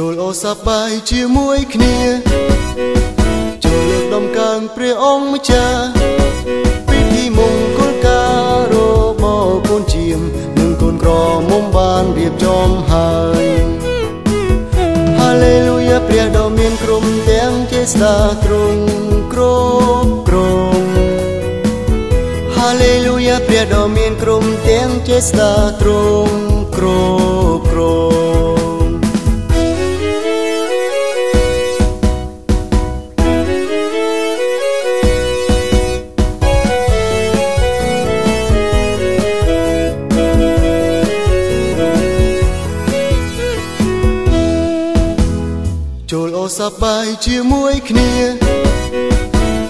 ចូលអូសប្បាយជាមួយគ្នាចូលលើកដំកើងព្រះអង្គម្ចាស់ពិធីមង្គលការរបស់កូនជាមនិងកូនក្រមុំបានរៀបចំហើយហាឡេលូយ៉ាព្រះដ៏មានក្រុមទាំងចេស្តាទ្រង់គ្រប់គ្រងហាឡេលូយ៉ាព្រះដ៏មានក្រុមទាំងចេស្តាទ្រង់គ្រប់ សប្បាយជាមួយគ្នា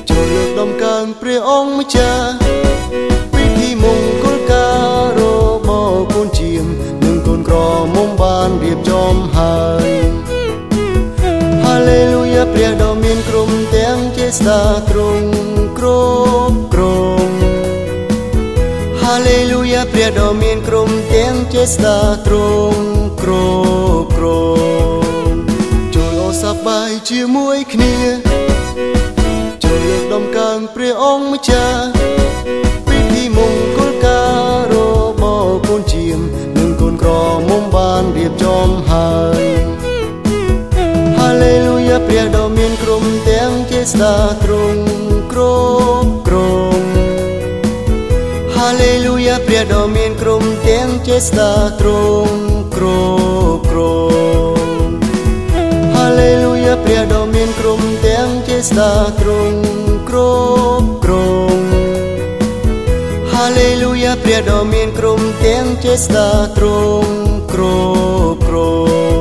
ចូលលើកដំកើងព្រះអង្គម្ចាស់ពិធីមង្គលការរបស់កូនជាមនិងកូនក្រមុំបានរៀបចំហើយហាឡេលូយ៉ាព្រះដ៏មានក្រុមទាំងចេស្តាទ្រង់គ្រប់គ្រងហាឡេលូយ៉ាព្រះដ៏មានក្រុមទាំងចេស្តាទ្រង់គ្រប់គ្រង សប្បាយជាមួយគ្នាចូលលើកដំកើងព្រះអង្គម្ចាស់ពិធីមង្គលការរបស់កូនជាមនិងកូនក្រមុំបានរៀបចំហើយហាឡេលូយ៉ាព្រះដ៏មានក្រុមទាំងចេស្តាទ្រង់គ្រប់គ្រងហាឡេលូយ៉ាព្រះដ៏មានក្រុមទាំងចេស្តាទ្រង់គ្រប់គ្រង ស្ដាទ្រង់គ្រប់គ្រងហាឡេលូយ៉ាព្រះដ៏មាន ក្រុមទាំងជាស្ដាទ្រង់គ្រប់គ្រង